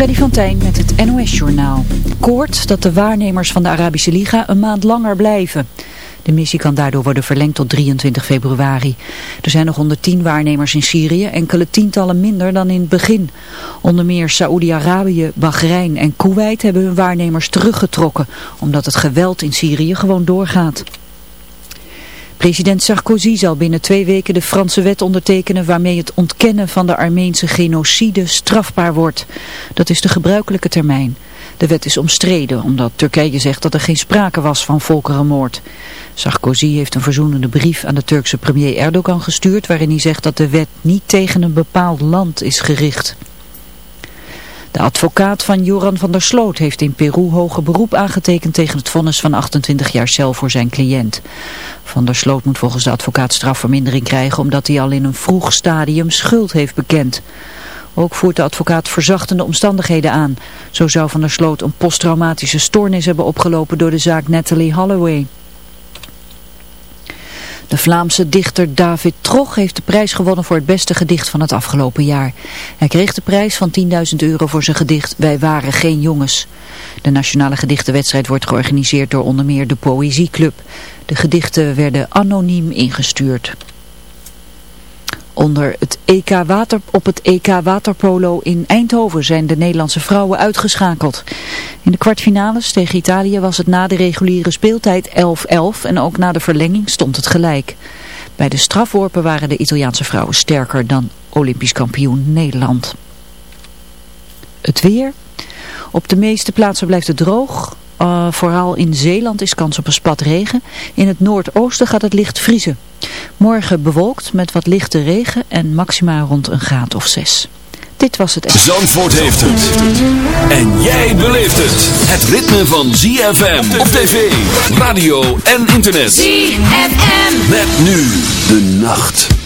Freddy van Tijn met het NOS-journaal. Koort dat de waarnemers van de Arabische Liga een maand langer blijven. De missie kan daardoor worden verlengd tot 23 februari. Er zijn nog 110 waarnemers in Syrië, enkele tientallen minder dan in het begin. Onder meer Saoedi-Arabië, Bahrein en Kuwait hebben hun waarnemers teruggetrokken, omdat het geweld in Syrië gewoon doorgaat. President Sarkozy zal binnen twee weken de Franse wet ondertekenen waarmee het ontkennen van de Armeense genocide strafbaar wordt. Dat is de gebruikelijke termijn. De wet is omstreden omdat Turkije zegt dat er geen sprake was van volkerenmoord. Sarkozy heeft een verzoenende brief aan de Turkse premier Erdogan gestuurd waarin hij zegt dat de wet niet tegen een bepaald land is gericht. De advocaat van Joran van der Sloot heeft in Peru hoger beroep aangetekend tegen het vonnis van 28 jaar cel voor zijn cliënt. Van der Sloot moet volgens de advocaat strafvermindering krijgen omdat hij al in een vroeg stadium schuld heeft bekend. Ook voert de advocaat verzachtende omstandigheden aan. Zo zou Van der Sloot een posttraumatische stoornis hebben opgelopen door de zaak Natalie Holloway. De Vlaamse dichter David Trog heeft de prijs gewonnen voor het beste gedicht van het afgelopen jaar. Hij kreeg de prijs van 10.000 euro voor zijn gedicht Wij waren geen jongens. De nationale gedichtenwedstrijd wordt georganiseerd door onder meer de Poëzieclub. De gedichten werden anoniem ingestuurd. Onder het EK water, op het EK waterpolo in Eindhoven zijn de Nederlandse vrouwen uitgeschakeld. In de kwartfinales tegen Italië was het na de reguliere speeltijd 11-11 en ook na de verlenging stond het gelijk. Bij de strafworpen waren de Italiaanse vrouwen sterker dan Olympisch kampioen Nederland. Het weer. Op de meeste plaatsen blijft het droog. Uh, vooral in Zeeland is kans op een spat regen. In het noordoosten gaat het licht vriezen. Morgen bewolkt met wat lichte regen en maxima rond een graad of zes. Dit was het... Zandvoort heeft het. En jij beleeft het. Het ritme van ZFM op tv, radio en internet. ZFM. Met nu de nacht.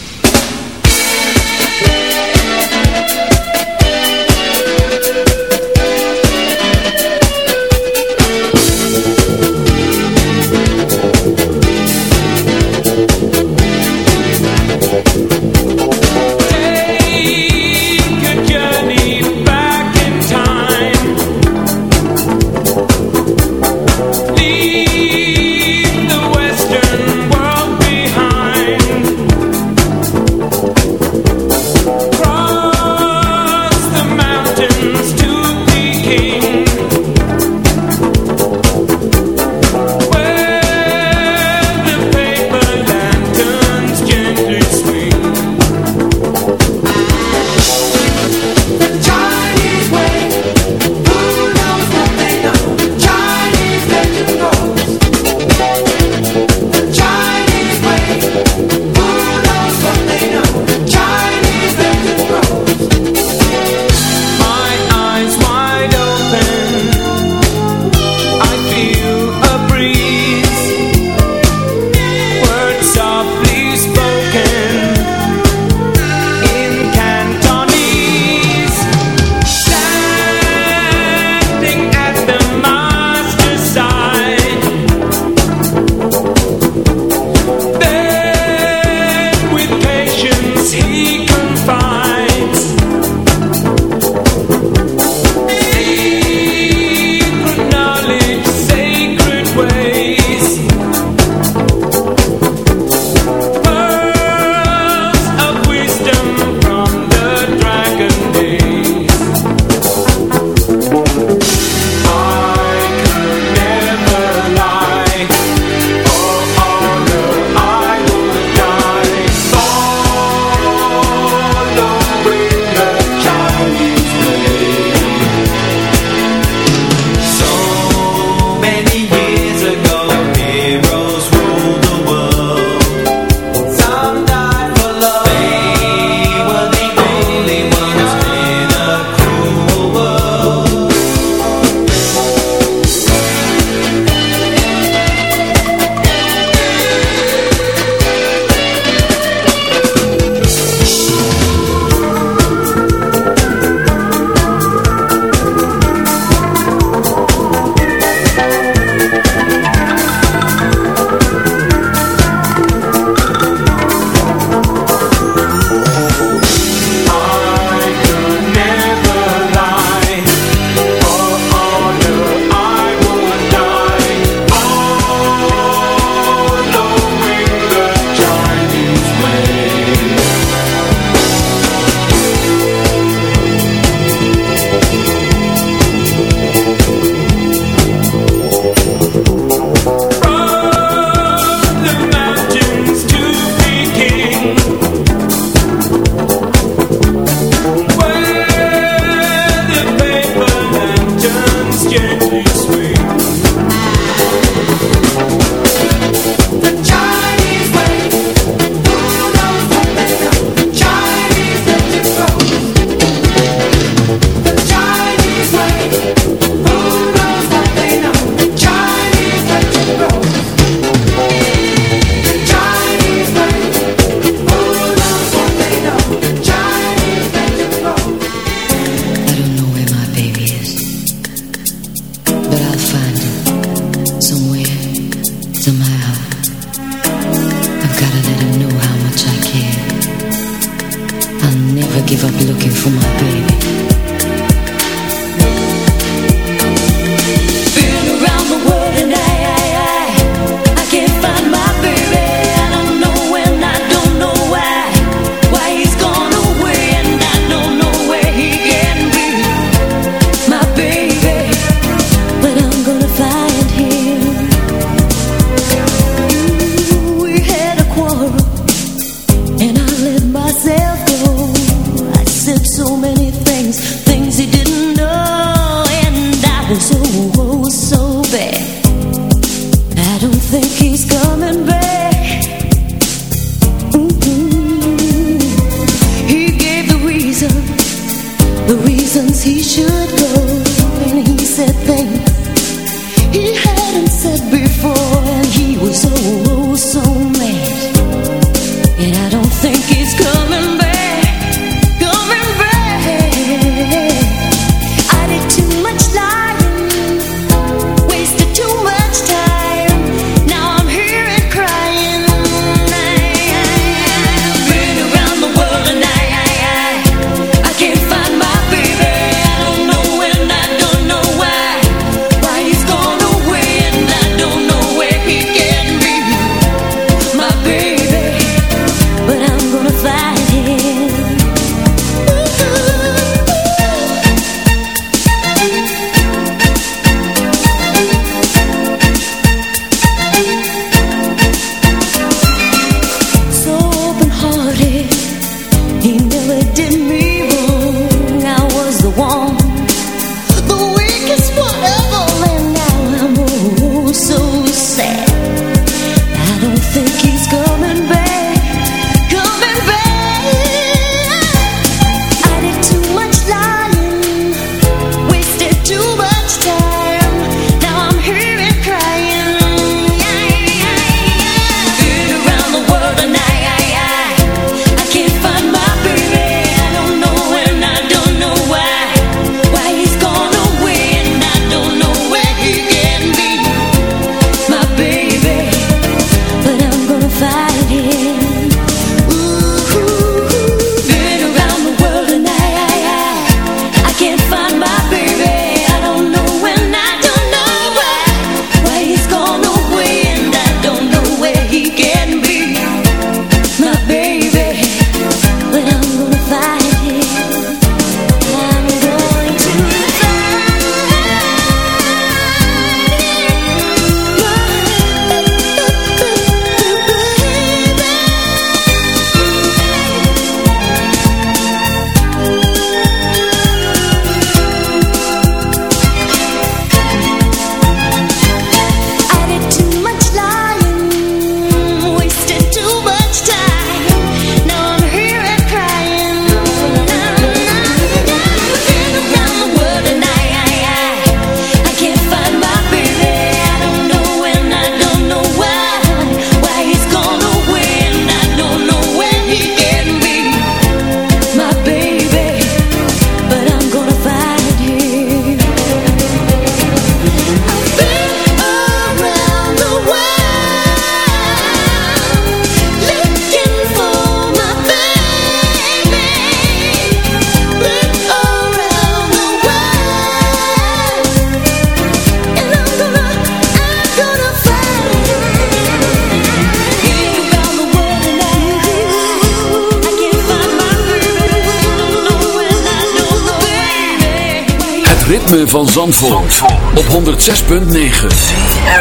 Van Zandvoort, op 106.9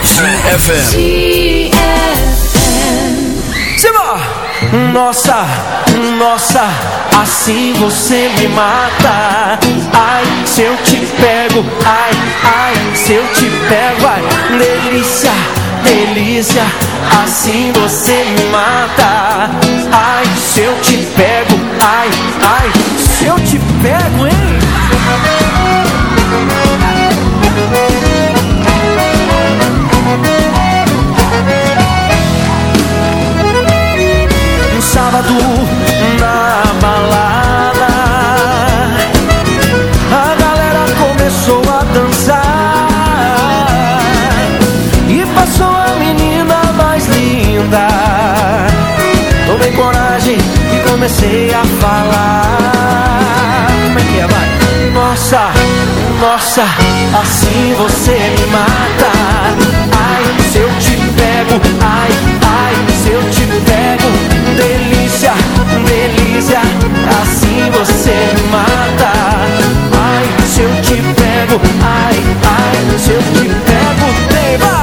CFFM Simba! Nossa, nossa, assim você me mata. Ai, se eu te pego, ai, ai, se eu te pego Ai, delícia, delícia, assim você me mata. Ai, se eu te Tomei coragem e comecei a falar Nossa, nossa, assim você me mata. Ai, se eu te pego, ai, ai, se eu te pego, delícia, delícia, assim você me mata. Ai, se eu te pego, ai, ai, se eu te pego, deva.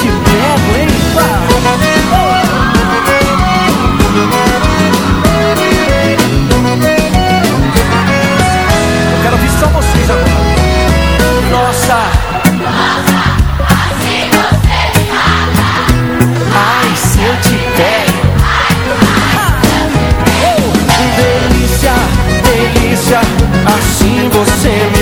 te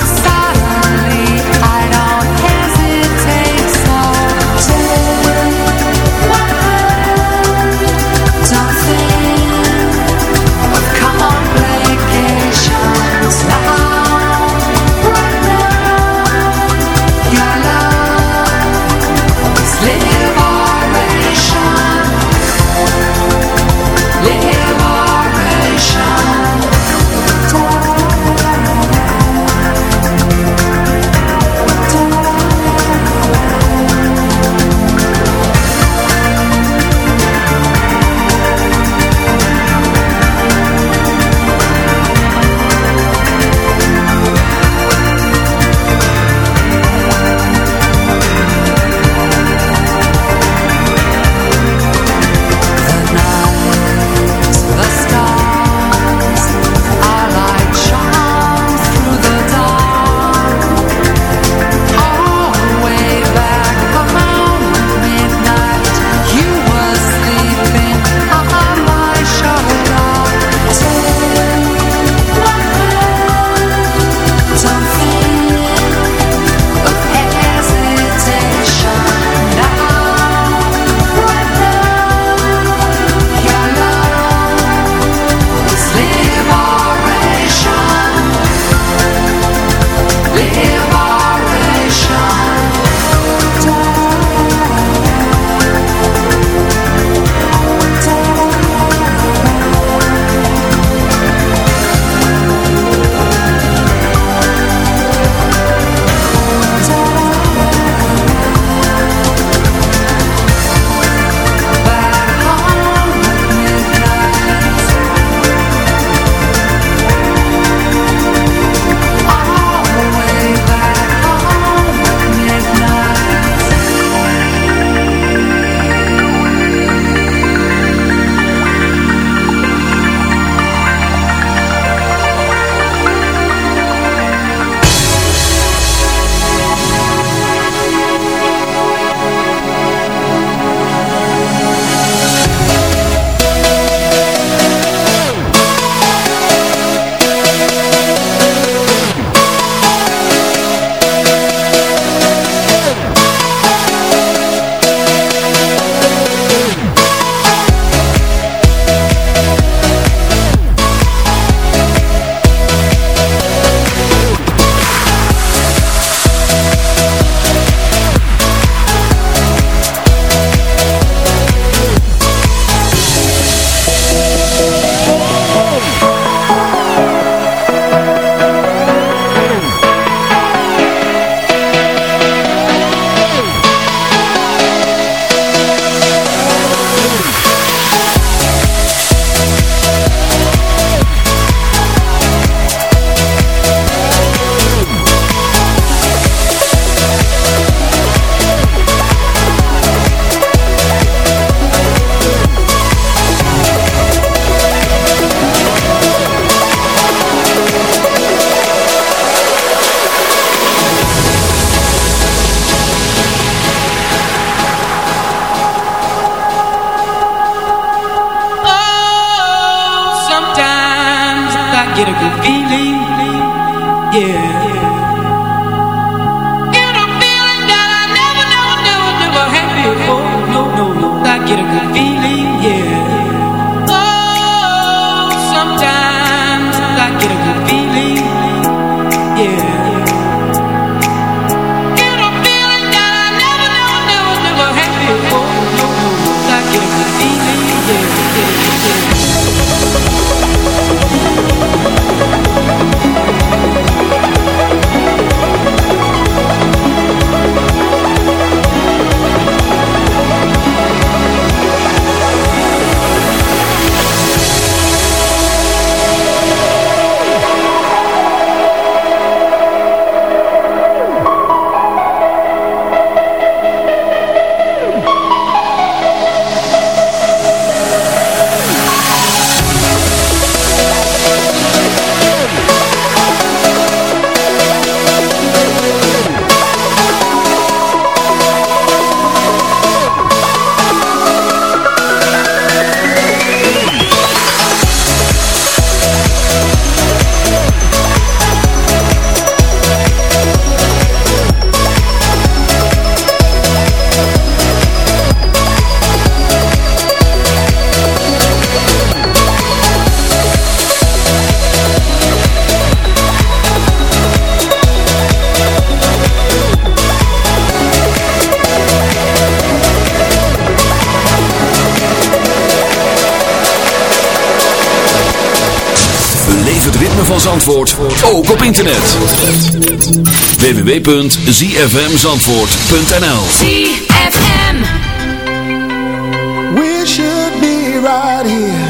but feeling. Zandvoort ook op internet. www.zfmzandvoort.nl ZFM We should be right here.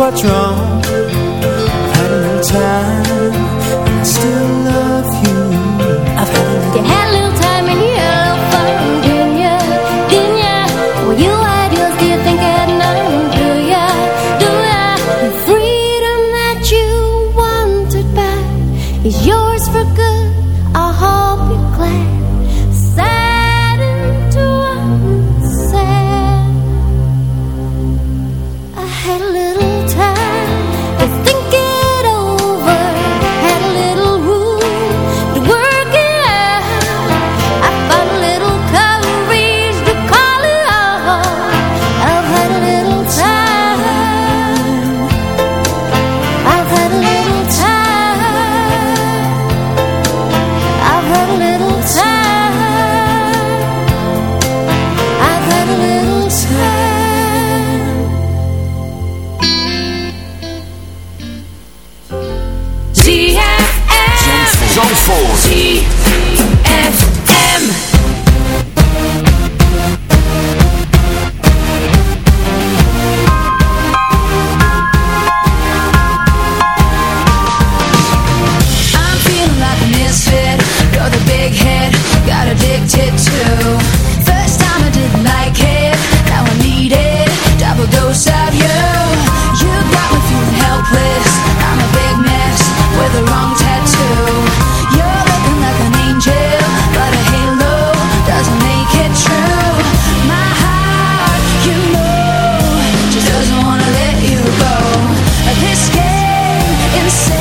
What's wrong. say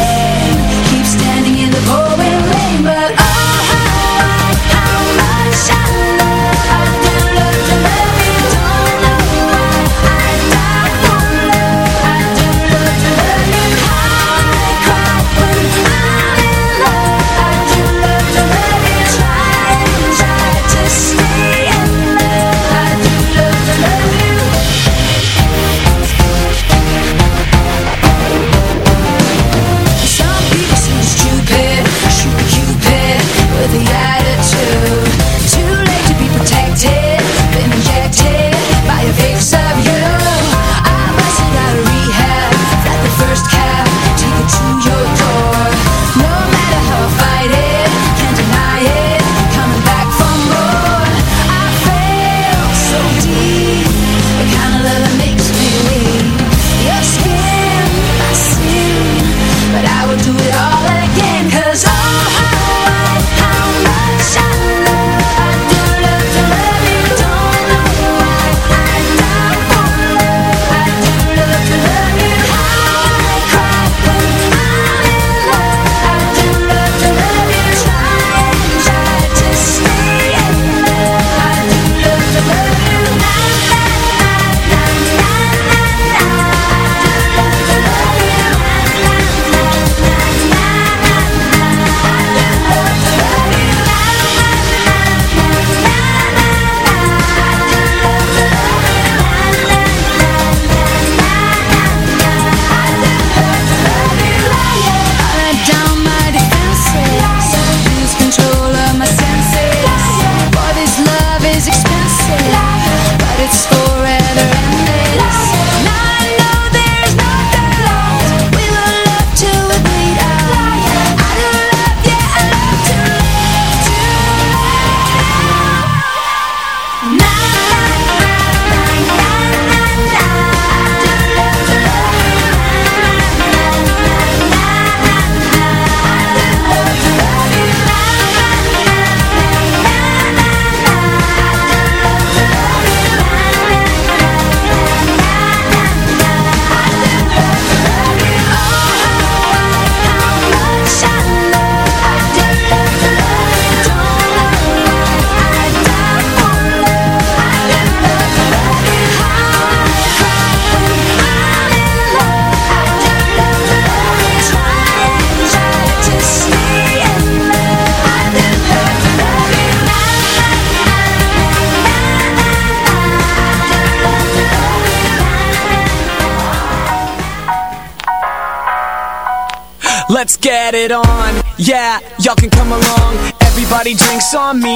had it on. Yeah, y'all can come along. Everybody drinks on me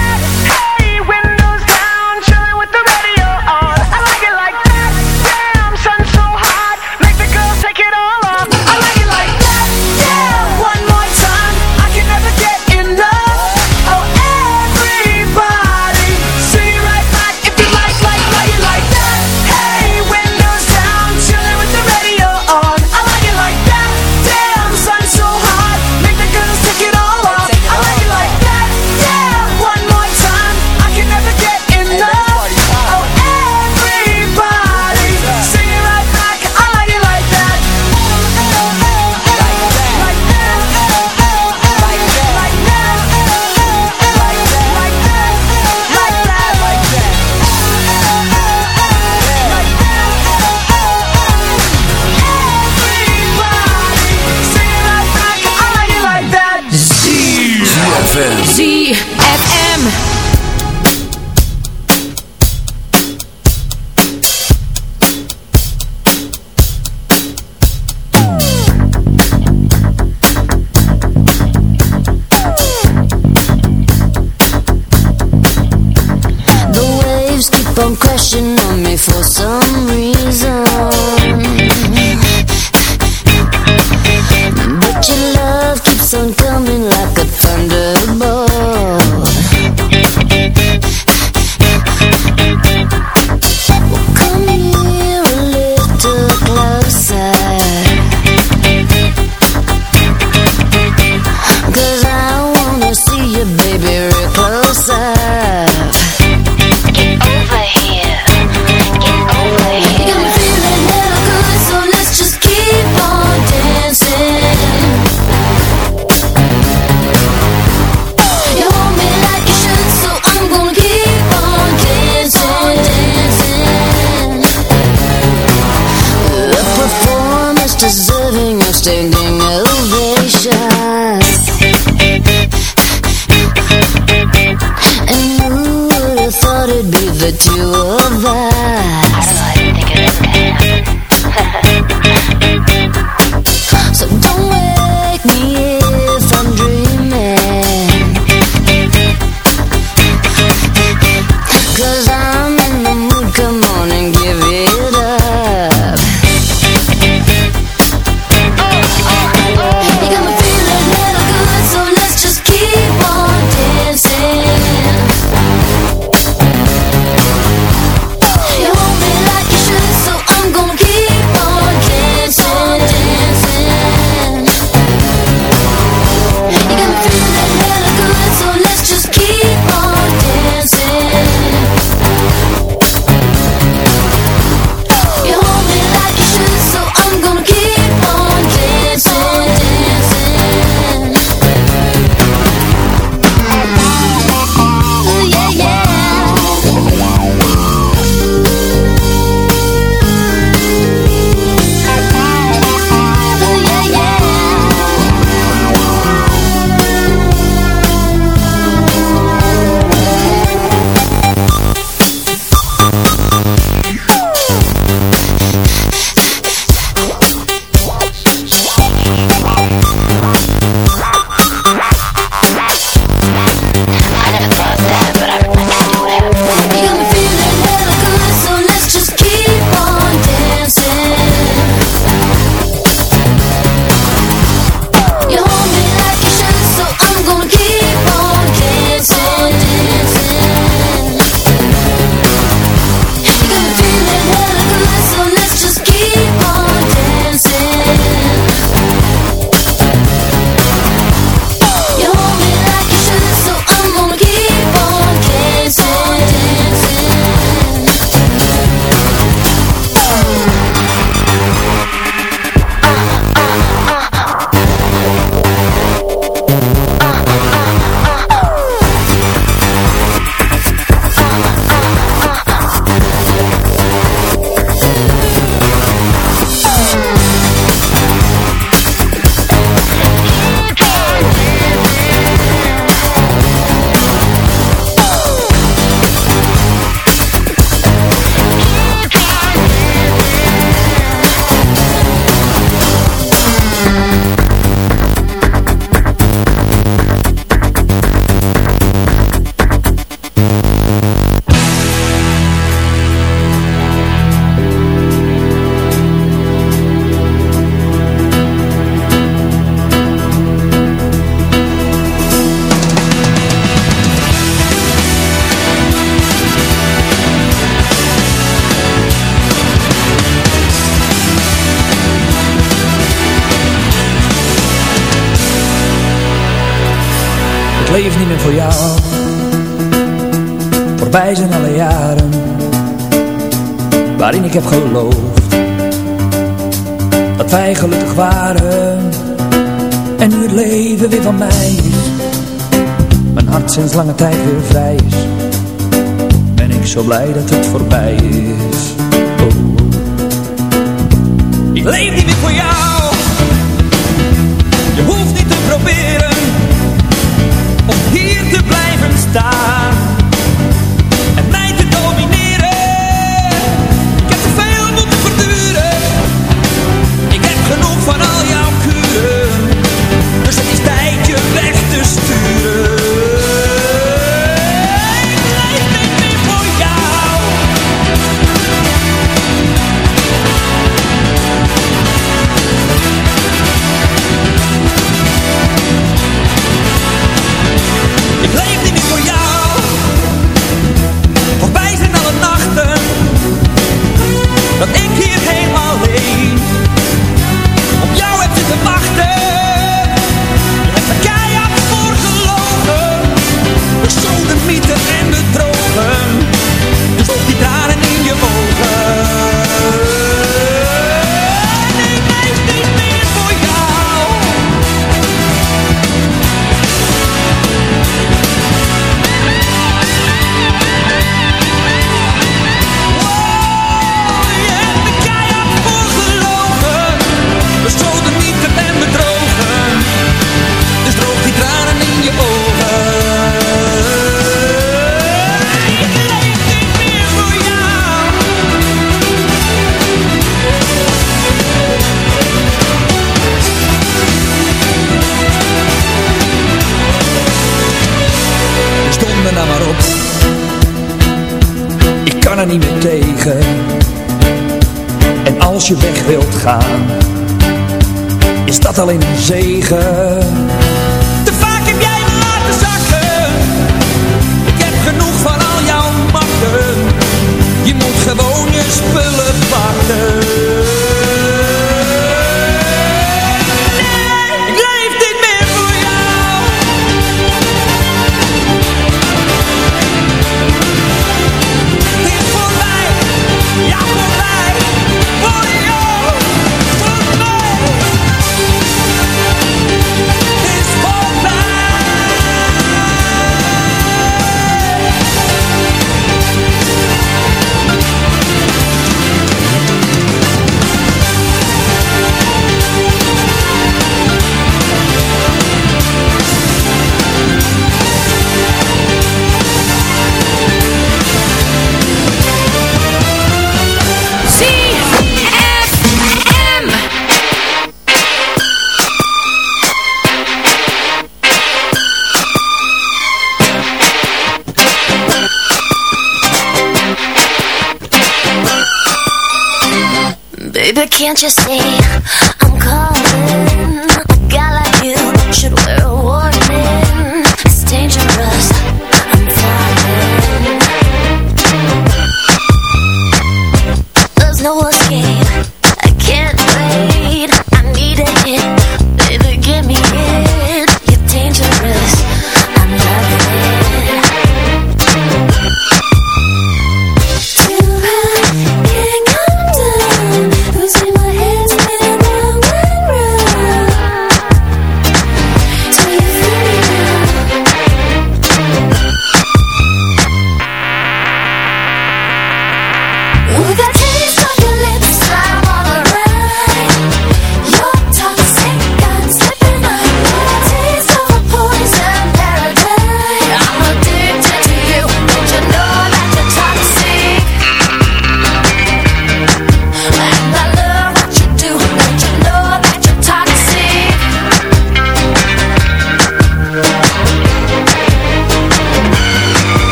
Waarin ik